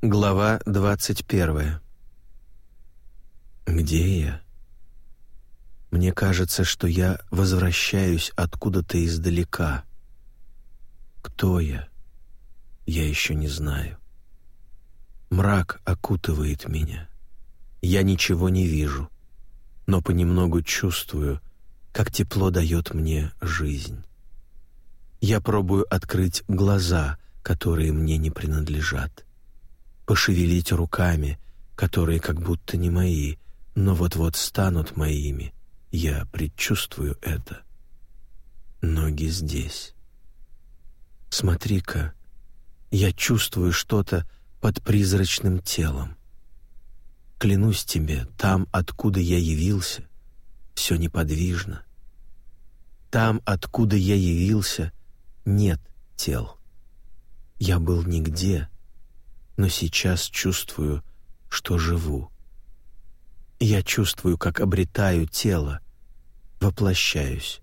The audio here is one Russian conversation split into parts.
Глава 21. Где я? Мне кажется, что я возвращаюсь откуда-то издалека. Кто я? Я еще не знаю. Мрак окутывает меня. Я ничего не вижу, но понемногу чувствую, как тепло дает мне жизнь. Я пробую открыть глаза, которые мне не принадлежат пошевелить руками, которые как будто не мои, но вот-вот станут моими. Я предчувствую это. Ноги здесь. Смотри-ка, я чувствую что-то под призрачным телом. Клянусь тебе, там, откуда я явился, все неподвижно. Там, откуда я явился, нет тел. Я был нигде, но сейчас чувствую, что живу. Я чувствую, как обретаю тело, воплощаюсь.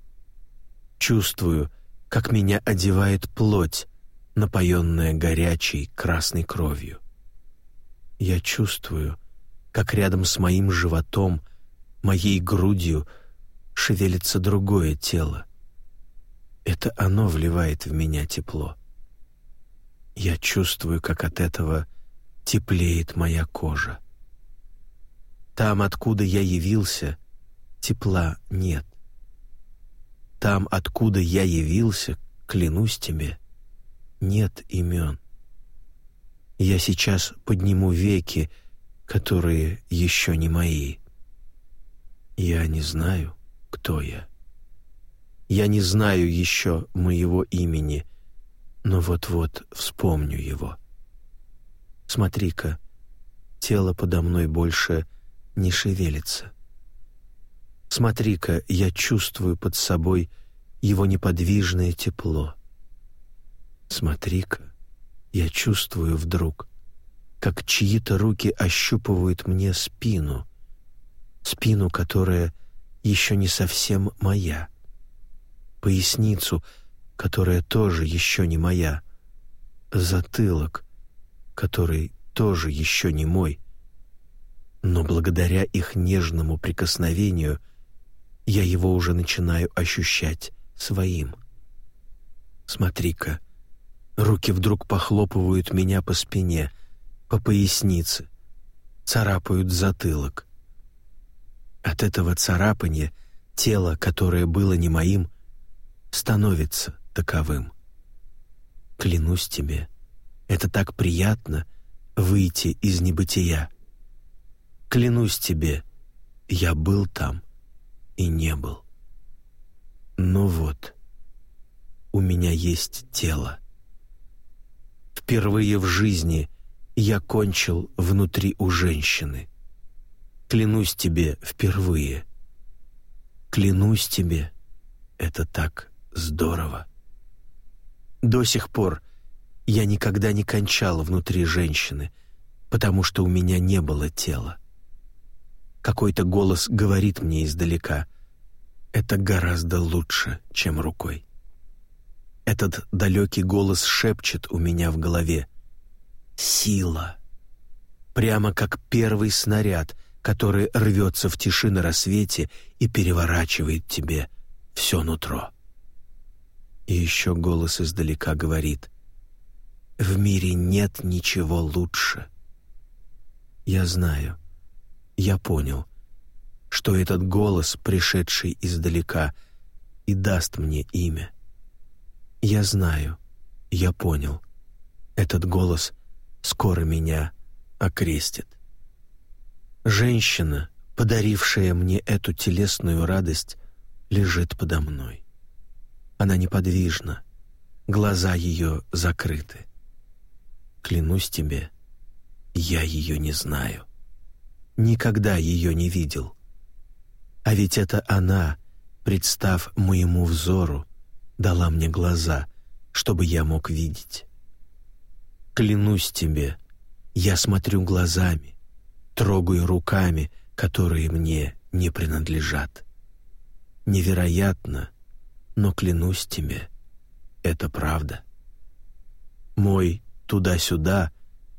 Чувствую, как меня одевает плоть, напоенная горячей красной кровью. Я чувствую, как рядом с моим животом, моей грудью шевелится другое тело. Это оно вливает в меня тепло. Я чувствую, как от этого теплеет моя кожа. Там, откуда я явился, тепла нет. Там, откуда я явился, клянусь тебе, нет имен. Я сейчас подниму веки, которые еще не мои. Я не знаю, кто я. Я не знаю еще моего имени — но вот-вот вспомню его. Смотри-ка, тело подо мной больше не шевелится. Смотри-ка, я чувствую под собой его неподвижное тепло. Смотри-ка, я чувствую вдруг, как чьи-то руки ощупывают мне спину, спину, которая еще не совсем моя, поясницу — которая тоже еще не моя, затылок, который тоже еще не мой, но благодаря их нежному прикосновению я его уже начинаю ощущать своим. Смотри-ка, руки вдруг похлопывают меня по спине, по пояснице, царапают затылок. От этого царапания тело, которое было не моим, становится таковым. Клянусь тебе, это так приятно выйти из небытия. Клянусь тебе, я был там и не был. Но вот, у меня есть тело. Впервые в жизни я кончил внутри у женщины. Клянусь тебе, впервые. Клянусь тебе, это так здорово. До сих пор я никогда не кончала внутри женщины, потому что у меня не было тела. Какой-то голос говорит мне издалека «Это гораздо лучше, чем рукой». Этот далекий голос шепчет у меня в голове «Сила». Прямо как первый снаряд, который рвется в тиши на рассвете и переворачивает тебе все нутро. И еще голос издалека говорит «В мире нет ничего лучше». Я знаю, я понял, что этот голос, пришедший издалека, и даст мне имя. Я знаю, я понял, этот голос скоро меня окрестит. Женщина, подарившая мне эту телесную радость, лежит подо мной. Она неподвижна, глаза ее закрыты. Клянусь тебе, я ее не знаю. Никогда ее не видел. А ведь это она, представ моему взору, дала мне глаза, чтобы я мог видеть. Клянусь тебе, я смотрю глазами, трогаю руками, которые мне не принадлежат. Невероятно, но клянусь тебе, это правда. Мой туда-сюда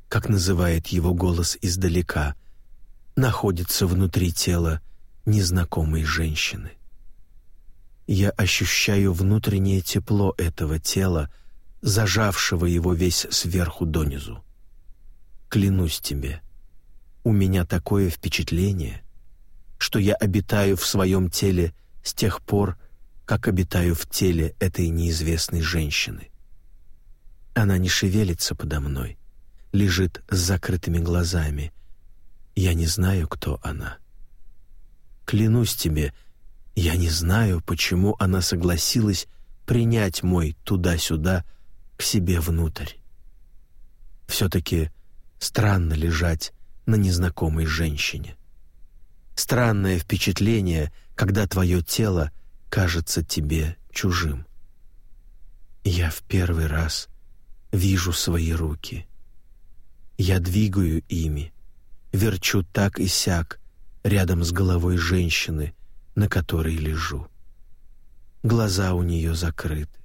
как называет его голос издалека, находится внутри тела незнакомой женщины. Я ощущаю внутреннее тепло этого тела, зажавшего его весь сверху донизу. Клянусь тебе, у меня такое впечатление, что я обитаю в своем теле с тех пор, как обитаю в теле этой неизвестной женщины. Она не шевелится подо мной, лежит с закрытыми глазами. Я не знаю, кто она. Клянусь тебе, я не знаю, почему она согласилась принять мой туда-сюда к себе внутрь. Все-таки странно лежать на незнакомой женщине. Странное впечатление, когда твое тело кажется тебе чужим. Я в первый раз вижу свои руки. Я двигаю ими, верчу так и сяк рядом с головой женщины, на которой лежу. Глаза у нее закрыты.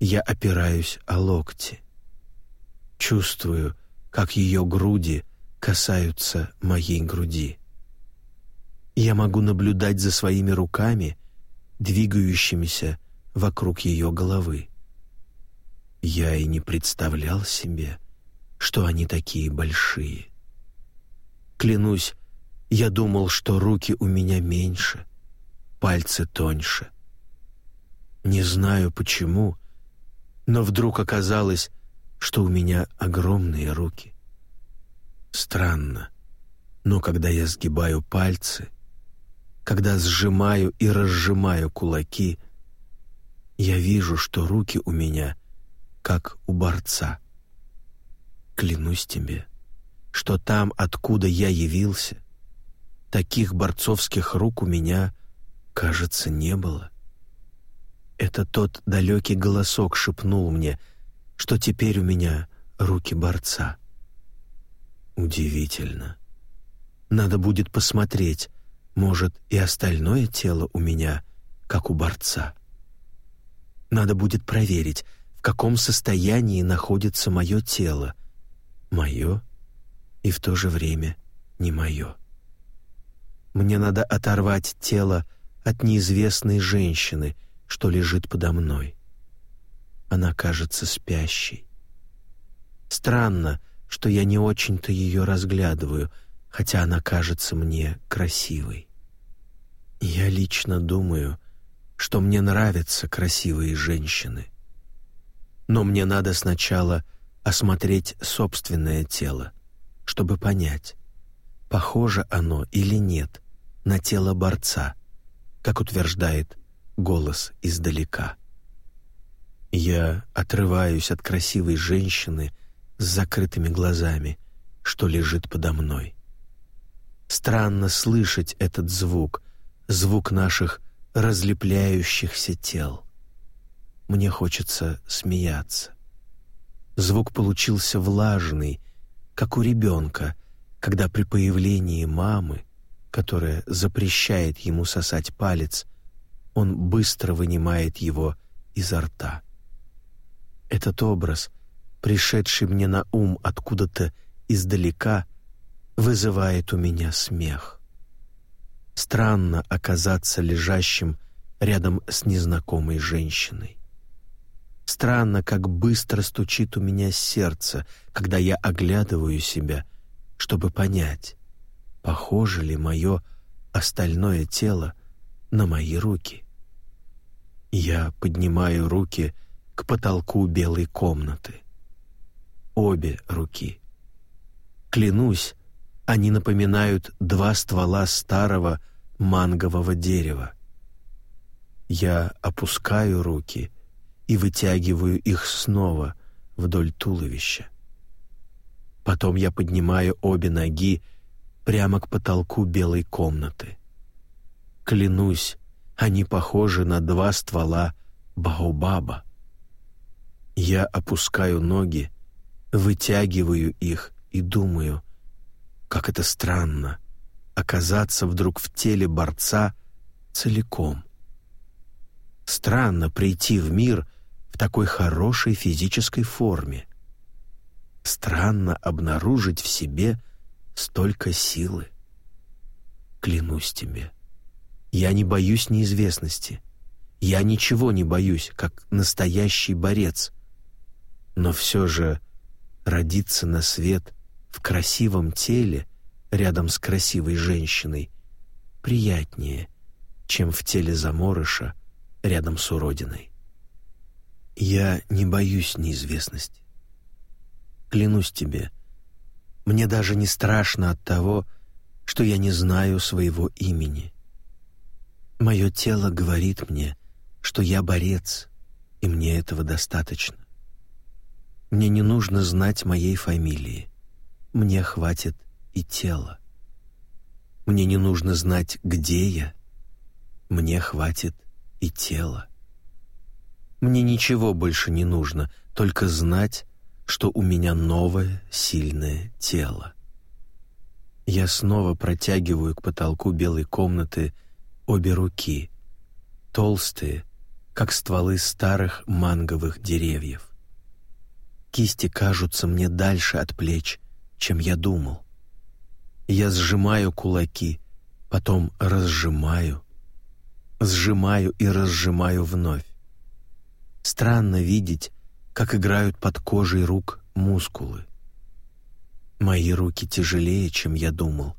Я опираюсь о локти. Чувствую, как ее груди касаются моей груди. Я могу наблюдать за своими руками, двигающимися вокруг ее головы. Я и не представлял себе, что они такие большие. Клянусь, я думал, что руки у меня меньше, пальцы тоньше. Не знаю почему, но вдруг оказалось, что у меня огромные руки. Странно, но когда я сгибаю пальцы, когда сжимаю и разжимаю кулаки, я вижу, что руки у меня как у борца. Клянусь тебе, что там, откуда я явился, таких борцовских рук у меня, кажется, не было. Это тот далекий голосок шепнул мне, что теперь у меня руки борца. Удивительно. Надо будет посмотреть, может, и остальное тело у меня, как у борца. Надо будет проверить, в каком состоянии находится мое тело. Мое и в то же время не мое. Мне надо оторвать тело от неизвестной женщины, что лежит подо мной. Она кажется спящей. Странно, что я не очень-то ее разглядываю, хотя она кажется мне красивой. Я лично думаю, что мне нравятся красивые женщины. Но мне надо сначала осмотреть собственное тело, чтобы понять, похоже оно или нет на тело борца, как утверждает голос издалека. Я отрываюсь от красивой женщины, с закрытыми глазами, что лежит подо мной. Странно слышать этот звук, звук наших разлепляющихся тел. Мне хочется смеяться. Звук получился влажный, как у ребенка, когда при появлении мамы, которая запрещает ему сосать палец, он быстро вынимает его изо рта. Этот образ пришедший мне на ум откуда-то издалека, вызывает у меня смех. Странно оказаться лежащим рядом с незнакомой женщиной. Странно, как быстро стучит у меня сердце, когда я оглядываю себя, чтобы понять, похоже ли мое остальное тело на мои руки. Я поднимаю руки к потолку белой комнаты обе руки. Клянусь, они напоминают два ствола старого мангового дерева. Я опускаю руки и вытягиваю их снова вдоль туловища. Потом я поднимаю обе ноги прямо к потолку белой комнаты. Клянусь, они похожи на два ствола баобаба. Я опускаю ноги вытягиваю их и думаю, как это странно оказаться вдруг в теле борца целиком. Странно прийти в мир в такой хорошей физической форме. странно обнаружить в себе столько силы. Клянусь тебе, я не боюсь неизвестности. Я ничего не боюсь, как настоящий борец. Но все же родиться на свет в красивом теле рядом с красивой женщиной приятнее, чем в теле заморыша рядом с уродиной. Я не боюсь неизвестности. Клянусь тебе, мне даже не страшно от того, что я не знаю своего имени. Мое тело говорит мне, что я борец, и мне этого достаточно. Мне не нужно знать моей фамилии. Мне хватит и тела. Мне не нужно знать, где я. Мне хватит и тела. Мне ничего больше не нужно, только знать, что у меня новое сильное тело. Я снова протягиваю к потолку белой комнаты обе руки, толстые, как стволы старых манговых деревьев. Кисти кажутся мне дальше от плеч, чем я думал. Я сжимаю кулаки, потом разжимаю, сжимаю и разжимаю вновь. Странно видеть, как играют под кожей рук мускулы. Мои руки тяжелее, чем я думал.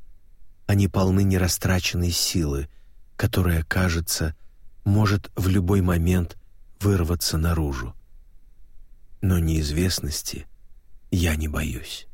Они полны нерастраченной силы, которая, кажется, может в любой момент вырваться наружу. Но неизвестности я не боюсь.